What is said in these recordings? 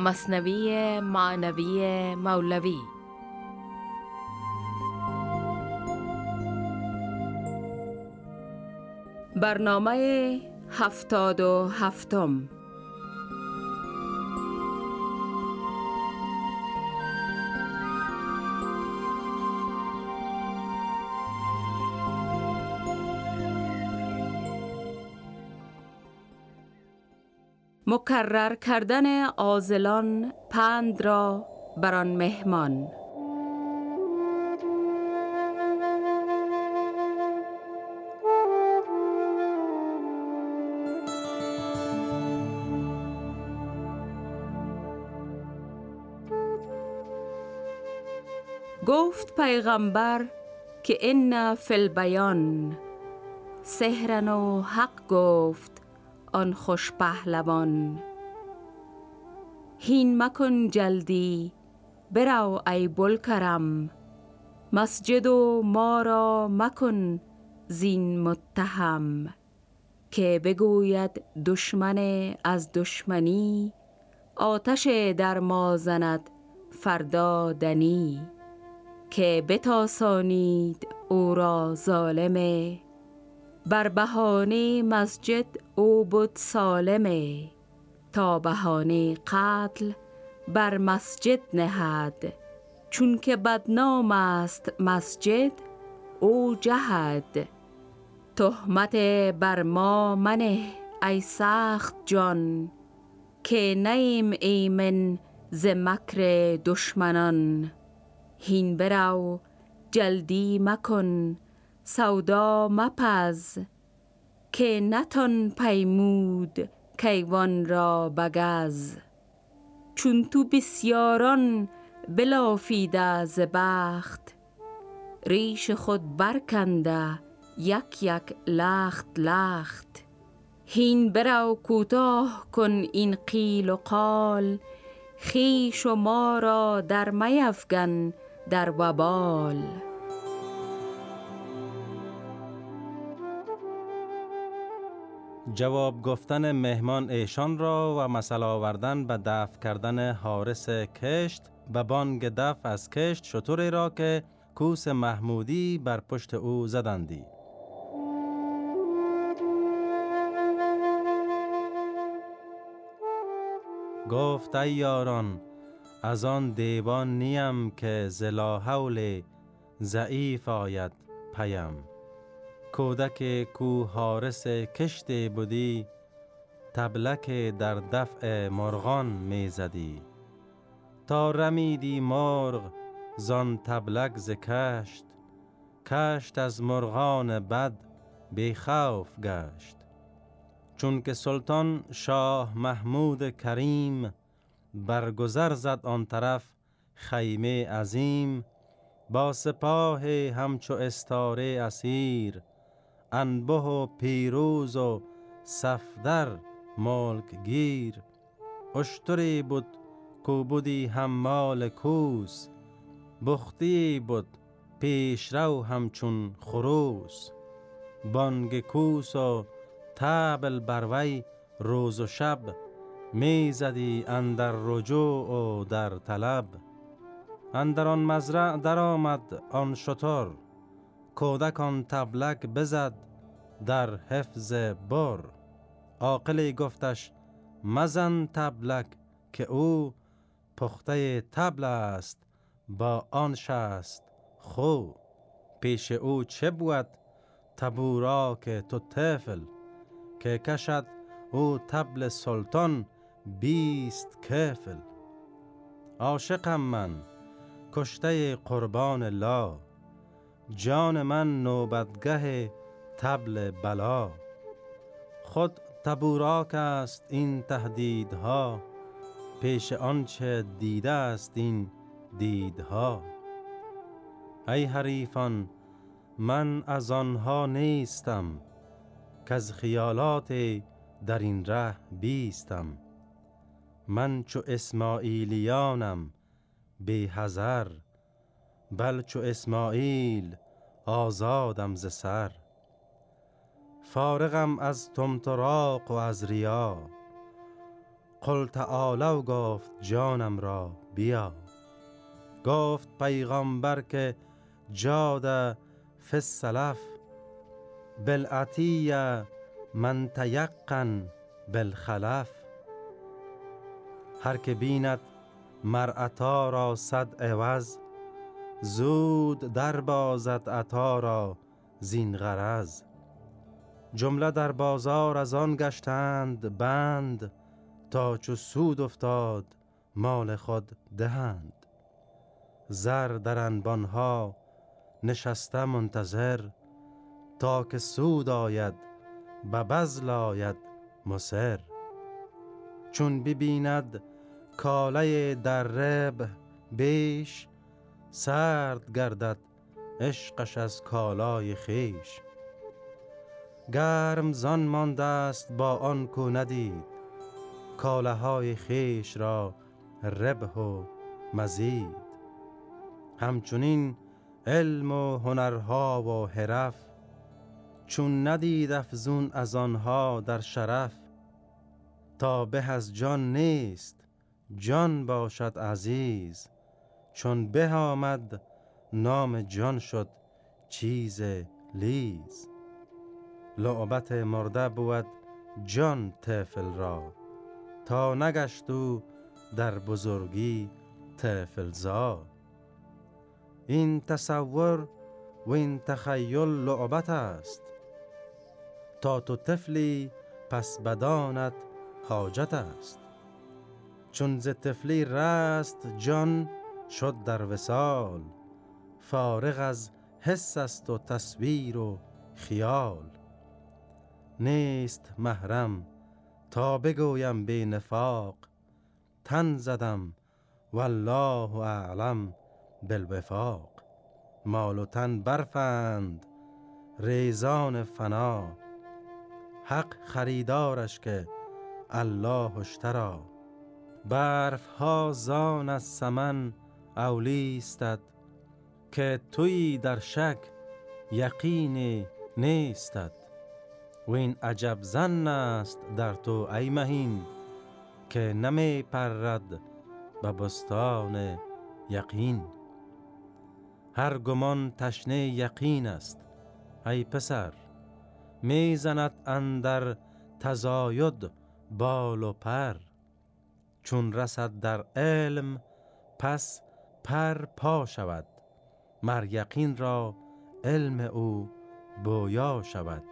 مصنوی معنوی مولوی. برنامه هفتاد و هفتم. مکرر کردن آزلان پند را بران مهمان. گفت پیغمبر که ان فی البیان. سهرن و حق گفت. آن خوش پهلوان هین مکن جلدی برو ای کرم مسجد و ما را مکن زین متهم که بگوید دشمن از دشمنی آتش در ما زند فردا دنی که بتاسانید او را ظالمه بر بهانه مسجد او بود سالمه تا بهانه قتل بر مسجد نهد. چون که بدنام است مسجد او جهد. تهمت بر ما منه ای سخت جان که نیم ایمن ز مکر دشمنان. هین برو جلدی مکن سودا مپز که نتان پیمود کیوان را بگز. چون تو بسیاران بلافیده ز بخت ریش خود برکنده یک یک لخت لخت. هین برو کوتاه کن این قیل و قال خیش و ما را در میفگن در وبال. جواب گفتن مهمان ایشان را و مسئله آوردن به دفع کردن حارس کشت و بانگ دفع از کشت شطوری را که کوس محمودی بر پشت او زدندی. گفت ای یاران از آن دیوان نیم که زلا حول ضعیف آید پیم. کودک کو حارس کشت بودی تبلک در دفع مرغان می‌زدی تا رمیدی مرغ زان تبلک ز کشت کشت از مرغان بد خوف گشت. چون که سلطان شاه محمود کریم برگذر زد آن طرف خیمه عظیم با سپاه همچو استاره اسیر انبه و پیروز و صفدر ملک گیر اشتری بود کو بودی حمال کوس بختی بود پیشرو همچون خروس. بانگ کوس و تبل بروی روز و شب می‌زدی اندر رجوع و در طلب. اندر آن مزرع درآمد آن شتر. کودک آن تبلک بزد در حفظ بر. عاقلی گفتش مزن تبلک که او پخته تبل است با آن شست خو. پیش او چه بود؟ تبورا که تو طفل که کشد او تبل سلطان بیست کفل. عاشقم من کشته قربان لا. جان من نوبتگه تبل بلا. خود تبوراک است این تهدیدها پیش آنچه دیده است این دیدها. ای حریفان من از آنها نیستم که از خیالات در این ره بیستم. من چو اسماعیلیانم بی حذر بل چو اسماعیل آزادم ز سر. فارغم از تمتراق و از ریا. قل تعالو گفت جانم را بیا. گفت پیغامبر که جاد فی السلف بالعطیه من تیقن بالخلف. هر که بیند مرعتا را صد عوض زود در بازد عطا را زین غرض. جمله در بازار از آن گشتند بند تا چو سود افتاد مال خود دهند. زر در انبانها نشسته منتظر تا که سود آید به بزل آید مصر. چون ببیند کاله در رب بیش سرد گردد عشقش از کالای خیش گرم زان مانده است با آن کو ندید کاله های خیش را ربح و مزید. همچنین علم و هنرها و حرف چون ندید افزون از آنها در شرف تا به از جان نیست جان باشد عزیز. چون به آمد نام جان شد چیز لیز. لعبت مرده بود جان طفل را. تا نگشت او در بزرگی طفل زا این تصور و این تخیل لعبت است. تا تو طفلی پس بدانت حاجت است. چون ز طفلی رست جان شد در وسال فارغ از حس است و تصویر و خیال. نیست محرم تا بگویم بی نفاق. تن زدم والله اعلم بالوفاق. مال و تن برفند ریزان فنا. حق خریدارش که الله اشترا برف ها زان از سمن اولیستد که توی در شک یقین نیستد. و این عجب زن است در تو ای مهین که نمی پرد به بستان یقین. هر گمان تشنه یقین است ای پسر می‌زند اندر تزاید بال و پر. چون رسد در علم پس پر پا شود. مر یقین را علم او بویا شود.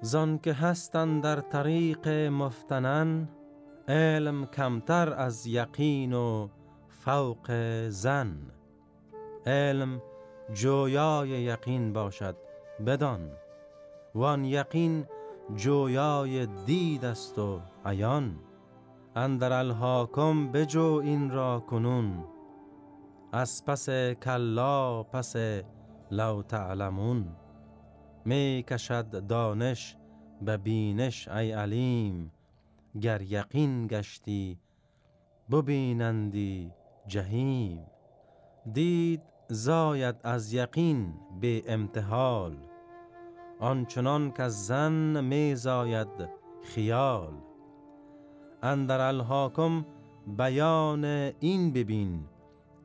زان که هستند در طریق مفتنن علم کمتر از یقین و فوق زن علم جویای یقین باشد بدان. وان یقین جویای دید است و عیان. اندر الحاکم بجو این را کنون. از پس کلا پس لو تعلمون. می کشد دانش به بینش ای علیم. گر یقین گشتی ببینندی جهیم. دید زاید از یقین به امتحال. آنچنان که زن می زاید خیال. اندر الحاکم بیان این ببین.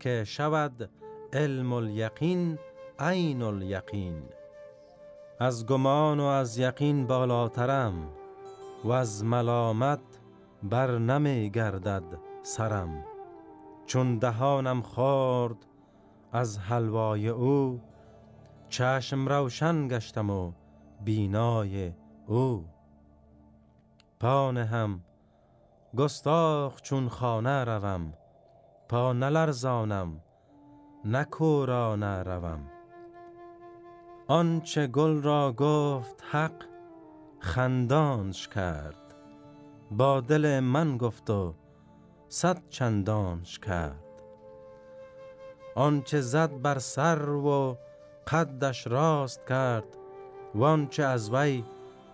که شود علم الیقین عین الیقین. از گمان و از یقین بالاترم و از ملامت بر نمی گردد سرم. چون دهانم خورد از حلوای او چشم روشن گشتم و بینای او. پان هم گستاخ چون خانه روم. پا نلرزانم نکورا روم. آنچه گل را گفت حق خندانش کرد. با دل من گفت و صد چندانش کرد. آنچه زد بر سر و قدش راست کرد و آنچه از وی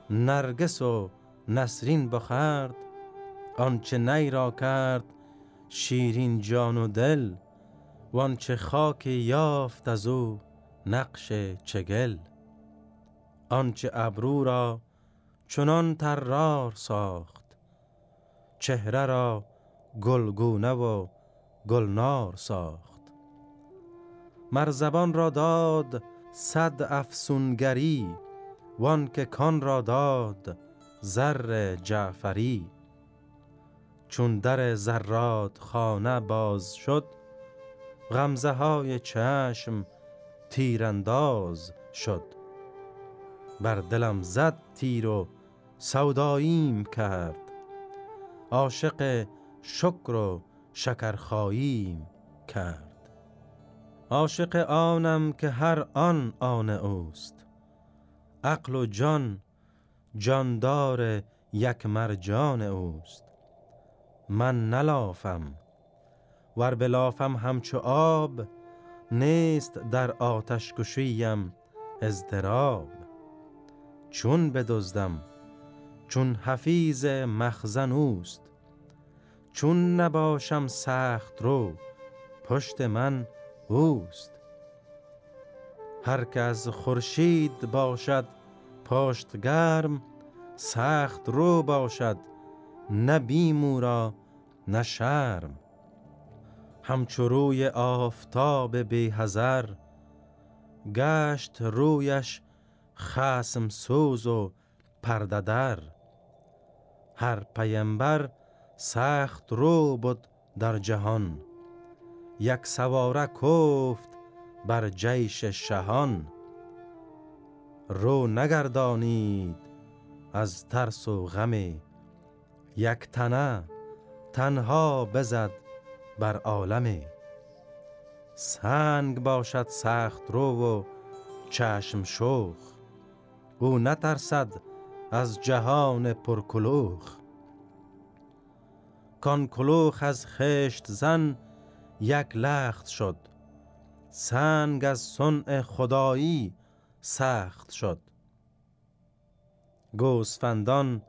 نرگس و نسرین بخرد آنچه نی را کرد شیرین جان و دل و آنچه خاک یافت از او نقش چگل. آنچه ابرو را چنان طرار ساخت چهره را گلگونه و گلنار ساخت. مرزبان را داد صد افسونگری وان که کان را داد زر جعفری. چون در زراد خانه باز شد غمزه های چشم تیرانداز شد. بر دلم زد تیر و سوداییم کرد. عاشق شکر و شکرخاییم کرد. عاشق آنم که هر آن آن اوست. عقل و جان جاندار یک مرجان اوست. من نلافم. ور بلافم همچو آب نیست در آتش کشیم اضطراب. چون بدزدم چون حفیظ مخزن اوست. چون نباشم سخت رو پشت من اوست. هر که از خورشید باشد پشت گرم سخت رو باشد نه بیم را نه شرم. همچو روی آفتاب بی هزر گشت رویش خسم سوز و پرددر هر پیمبر سخت رو بود در جهان یک سواره کفت بر جیش شهان. رو نگردانید از ترس و غم یک تنه تنها بزد بر عالم سنگ باشد سخت رو و چشم شوخ. او نترسد از جهان پرکلوخ. کان کلوخ از خشت زن یک لخت شد. سنگ از صنع خدایی سخت شد. گوسفندان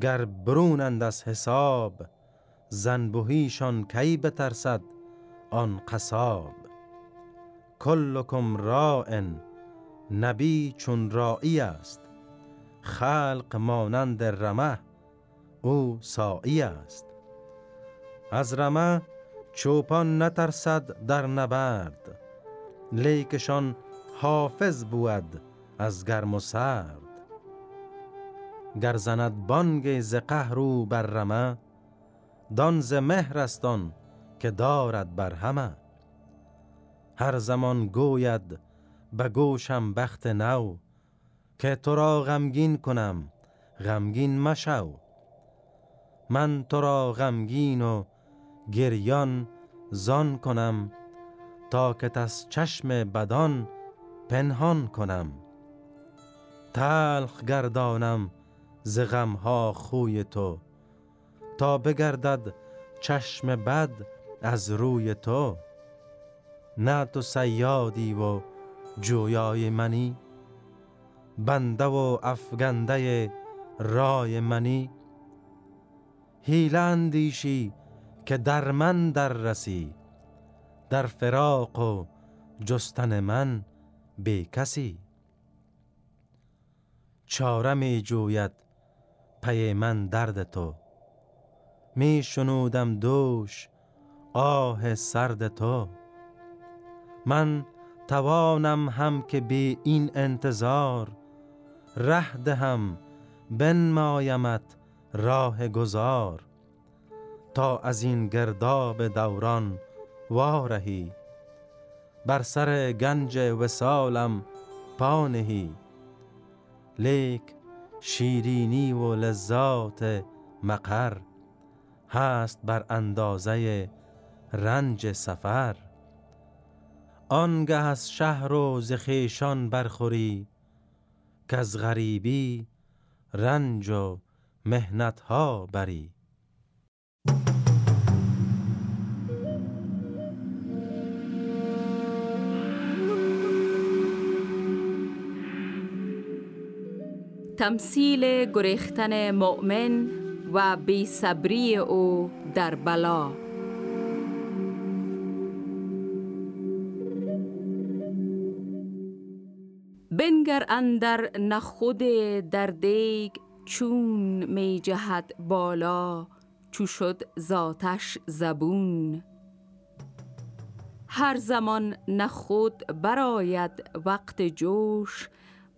گر برونند از حساب زنبوهیشان کی بترسد آن قصاب؟ کلکم راعن نبی چون راعی است. خلق مانند رمه او ساعی است. از رمه چوپان نترسد در نبرد لیکشان حافظ بود از گرم و سرد. گر زند بانگ ز قهر او بر رمه دان ز مهر است که دارد بر همه. هر زمان گوید به گوشم بخت نو که تو را غمگین کنم غمگین مشو. من تو را غمگین و گریان زان کنم تا که از چشم بدان پنهان کنم. تلخ گردانم ز غمها خوی تو. تا بگردد چشم بد از روی تو. نه تو سیادی و جویای منی. بنده و افگنده رای منی. هیله اندیشی که در من در رسی. در فراق و جستن من بی کسی. چاره می جوید پی من درد تو. می شنودم دوش آه سرد تو. من توانم هم که بی این انتظار ره دهم بنمایمت راه گذار تا از این گرداب دوران وارهی بر سر گنج وسالم پانهی لیک شیرینی و لذات مقر هست بر اندازه رنج سفر. آنگه از شهر و زخیشان برخوری که از غریبی رنج و مهنت ها بری. تمثیل گریختن مؤمن و بی صبری او در بلا. بنگر اندر نخود در دیگ چون می جهد بالا چو شد ذاتش زبون. هر زمان نه خود براید وقت جوش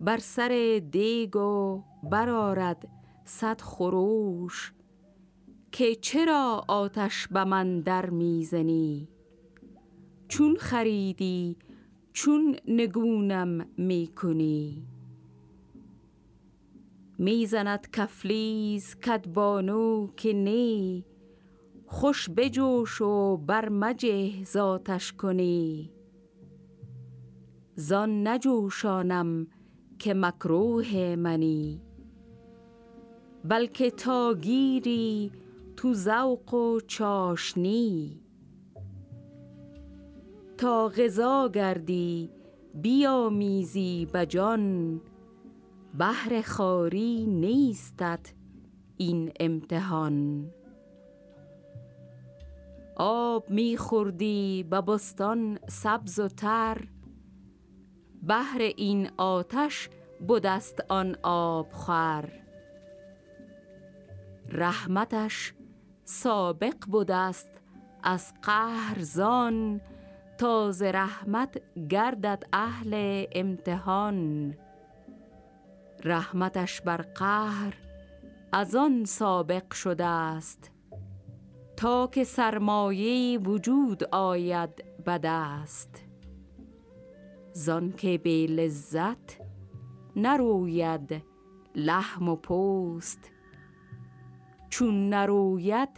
بر سر دیگ و برارد صد خروش که چرا آتش به من در می‌زنی؟ چون خریدی چون نگونم می‌کنی؟ می‌زند کفلیز کدبانو که نی خوش بجوش و بر مجه ذاتش کنی؟ زان نجوشانم که مکروه منی. بلکه تا گیری تو ذوق و چاشنی. تا غذا گردی بیامیزی بجان بهر خاری نیستت این امتحان. آب میخوردی به بستان سبز و تر. بهر این آتش بودست آن آب خور رحمتش سابق بودست از قهر زان تاز رحمت گردد اهل امتحان. رحمتش بر قهر از آن سابق شده است تا که سرمایه وجود آید به دست زان که به لذت نروید لحم و پوست. چون نروید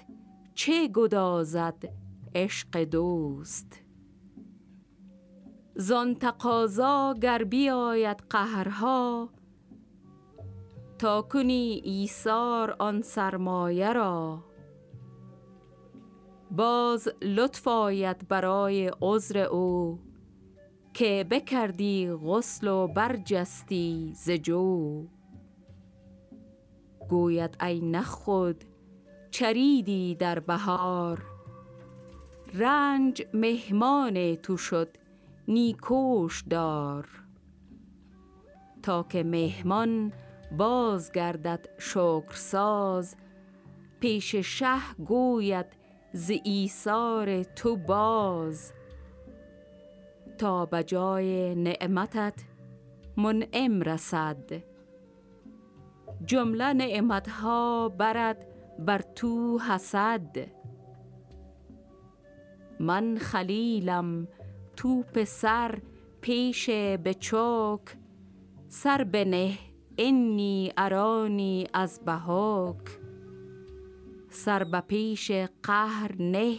چه گدازد عشق دوست؟ زان تقاضا گر بیاید قهرها تا کنی ایثار آن سرمایه را. باز لطف آید برای عذر او. که بکردی غسل و برجستی ز جو. گوید ای نخود چریدی در بهار. رنج مهمان تو شد نیکوش دار. تا که مهمان باز گردد شکرساز پیش شه گوید ز ایثار تو باز. تا به جای نعمتت منعم رسد. جمله نعمتها برد بر تو حسد. من خلیلم تو پسر پیش بچوک سر بنه انی ارانی از بهاک. سر به پیش قهر نه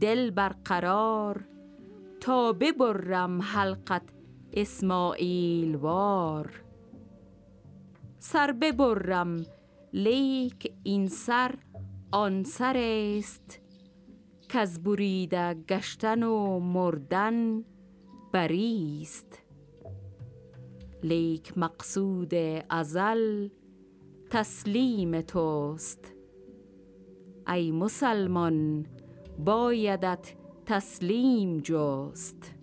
دل برقرار تا ببرم حلقت اسماعیل وار. سر ببرم لیک این سر آن سر است کز بریده گشتن و مردن بریست. لیک مقصود ازل تسلیم توست. ای مسلمان بایدت تسلیم جست.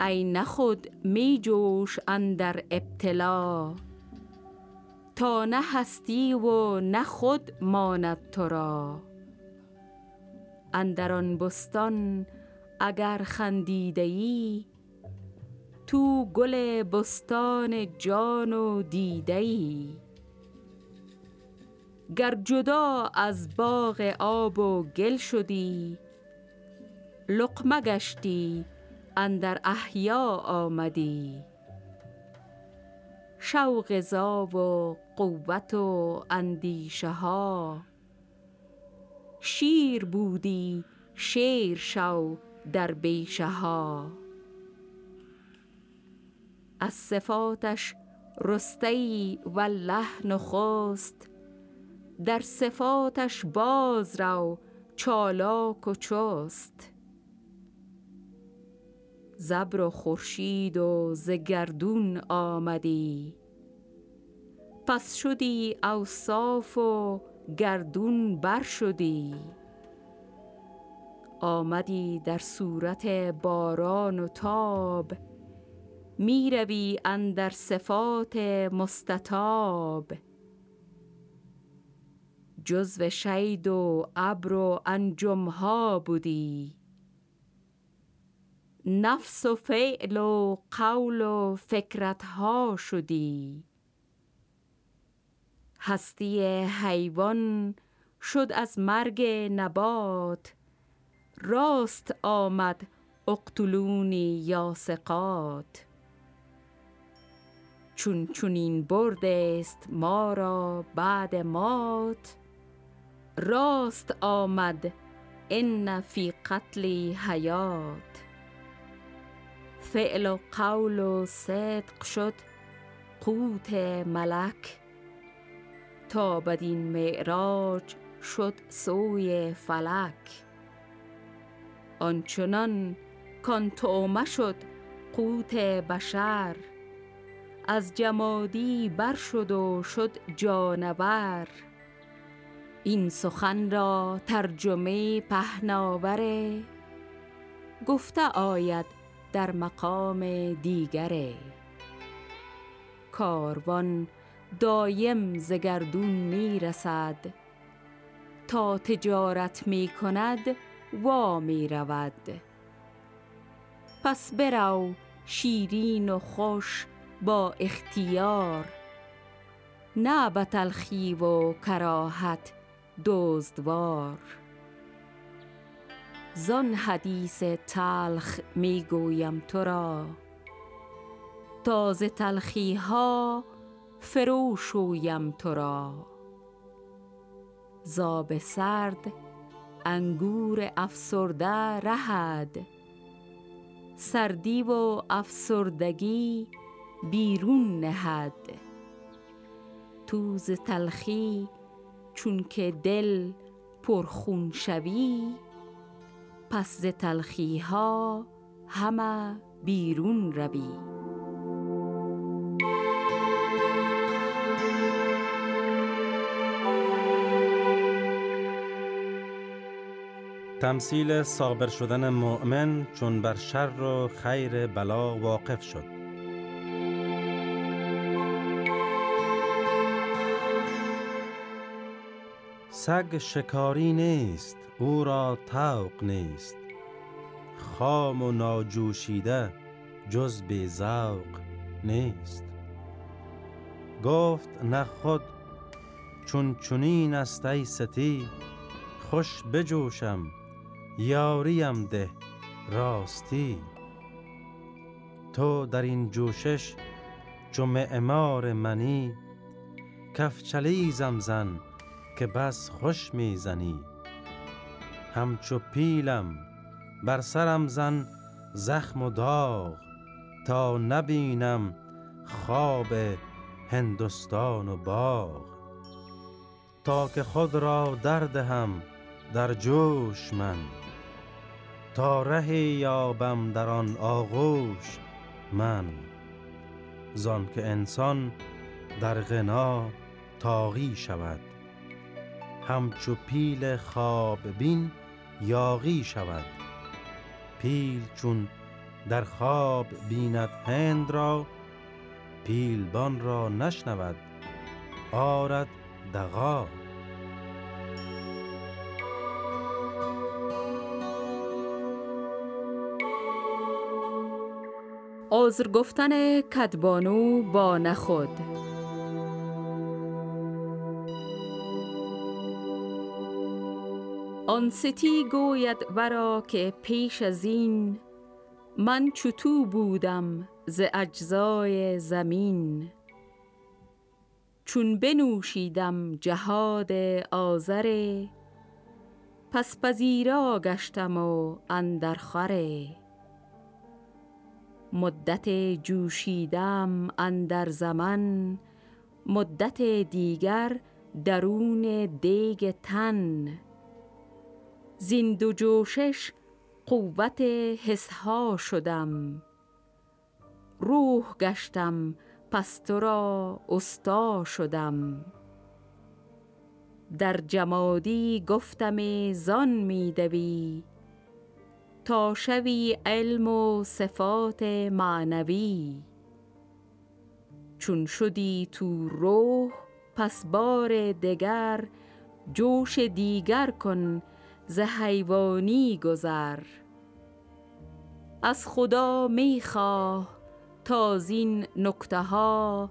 ای نخود می جوش اندر ابتلا. تا نه هستی و نه خود ماند تو را. اندر آن بستان اگر خندیده ای تو گل بستان جان و دیده ای. گر جدا از باغ آب و گل شدی لقمه گشتی اندر احیا آمدی. شوق زا و قوت و اندیشه ها. شیر بودی شیر شو در بیشه ها. از صفاتش رسته والله نخست در صفاتش باز رو چالاک و چست. زبر و خورشید و ز گردون آمدی. پس شدی اوصاف و گردون بر شدی. آمدی در صورت باران و تاب می روی اندر صفات مستطاب. جزو شید و ابر و انجمها بودی. نفس و فعل و قول و فکرتها شدی. هستی حیوان شد از مرگ نبات. راست آمد اقتلونی یا سقات چون چونین برد است ما را بعد مات راست آمد ان فی قتلی حیات. فعل و قول و صدق شد. قوت ملک تا بدین معراج شد سوی فلک. آنچنان کان تومه شد قوت بشر از جمادی بر شد و شد جانور. این سخن را ترجمه پهناوره گفته آید در مقام دیگره کاروان دایم زگردون می رسد تا تجارت می کند وا می رود پس برو شیرین و خوش با اختیار نه به تلخی و کراهت دزدوار. زان حدیث تلخ می گویم تو را. تازه تلخی ها فرو شویم تو را. زاب سرد انگور افسرده رهد. سردی و افسردگی بیرون نهد. توز تلخی چون که دل پرخون شوی پس ز تلخی ها همه بیرون روی. تمثیل صابر شدن مؤمن چون بر شر و خیر بلا واقف شد. سگ شکاری نیست او را توق نیست. خام و ناجوشیده جز بی ذوق نیست. گفت نه خود چون چنین است ای ستی خوش بجوشم یاریم ده راستی. تو در این جوشش چو معمار منی کفچلیزم زن که بس خوش می‌زنی. همچو پیلم بر سرم زن زخم و داغ تا نبینم خواب هندوستان و باغ. تا که خود را دردهم در جوش من تا رهی یابم در آن آغوش من. زان که انسان در غنا تاغی شود. همچو پیل خواب بین یاغی شود. پیل چون در خواب بیند هند را پیلبان را نشنود. آرد دغا. عذر گفتن کدبانو با نخود. آن ستی گوید ورا که پیش از این من چوتو بودم ز اجزای زمین. چون بنوشیدم جهاد آزره پس پذیرا گشتم و اندرخوره مدت جوشیدم اندر زمان مدت دیگر درون دیگ تن. زین دو جوشش قوت حسها شدم. روح گشتم پس تو را استا شدم. در جمادی گفتم زان می دوی تا شوی علم و صفات معنوی. چون شدی تو روح پس بار دگر جوش دیگر کن ز حیوانی گذر. از خدا می‌خواه تا زین نکته ها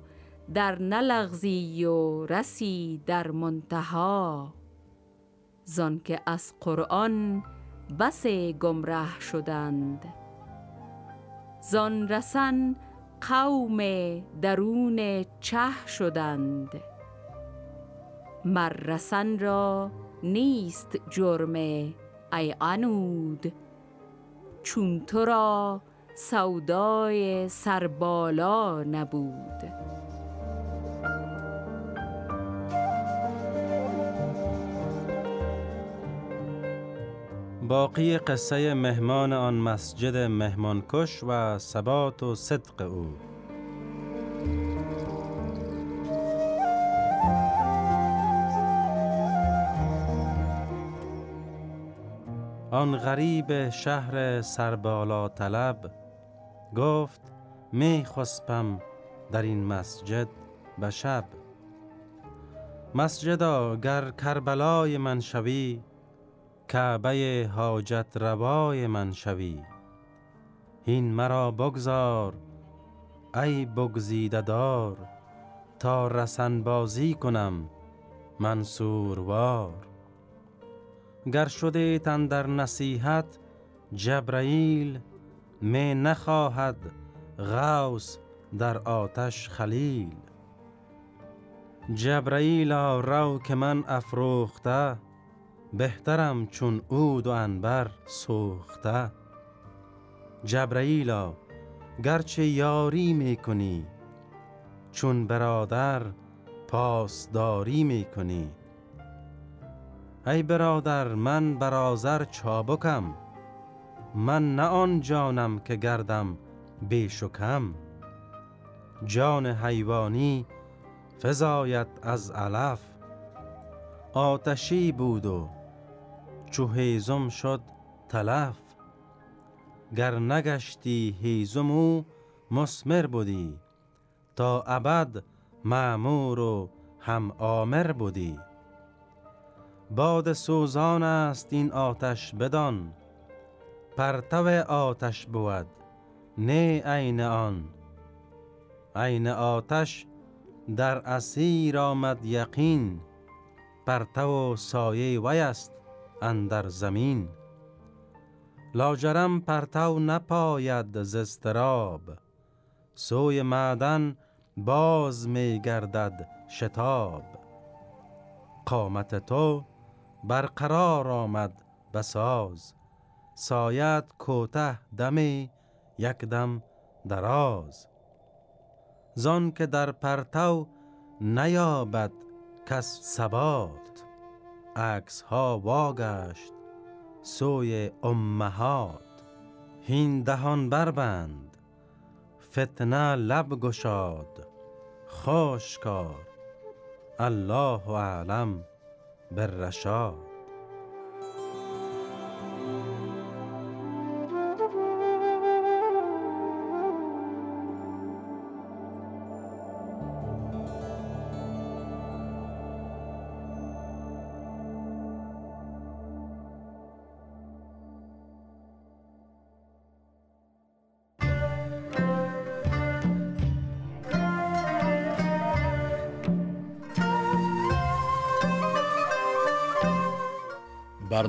در نلغزی و رسی در منتها. زان که از قرآن بس گمره شدند. زان رسن قوم درون چه شدند. مر رسن را نیست جرم ای عنود. چون تو را سودای سربالا نبود. باقی قصه مهمان آن مسجد مهمانکش و ثبات و صدق او. آن غریب شهر سربالا طلب گفت می خسپم در این مسجد به شب. مسجدا گر کربلای من شوی کعبه حاجت روای من شوی. این مرا بگذار ای بگزیده دار تا رسن بازی کنم منصوروار. گر شده تن در نصیحت جبرائیل می نخواهد غوس در آتش خلیل. جبرائیل رو که من افروخته بهترم چون عود و انبر سوخته. جبرائیلا گرچه یاری می کنی چون برادر پاسداری می کنی. ای برادر من برازر چابکم. من نه آن جانم که گردم بیشکم. جان حیوانی فزایت از علف. آتشی بود و چو هیزم شد تلف. گر نگشتی هیزم او مسمر بودی. تا ابد معمور و هم آمر بودی. باد سوزان است این آتش بدان. پرتو آتش بود نه عین آن. عین آتش در اسیر آمد یقین. پرتو و سایه وی است اندر زمین. لاجرم پرتو نپاید ز استراب سوی معدن باز می گردد شتاب. قامت تو برقرار آمد بساز. سایت کوته دمی یک دم دراز. زان که در پرتو نیابد کس ثبات. عکس ها واگشت سوی امهات. هین دهان بربند فتنه لب گشاد. خوشکار الله اعلم بالرشاد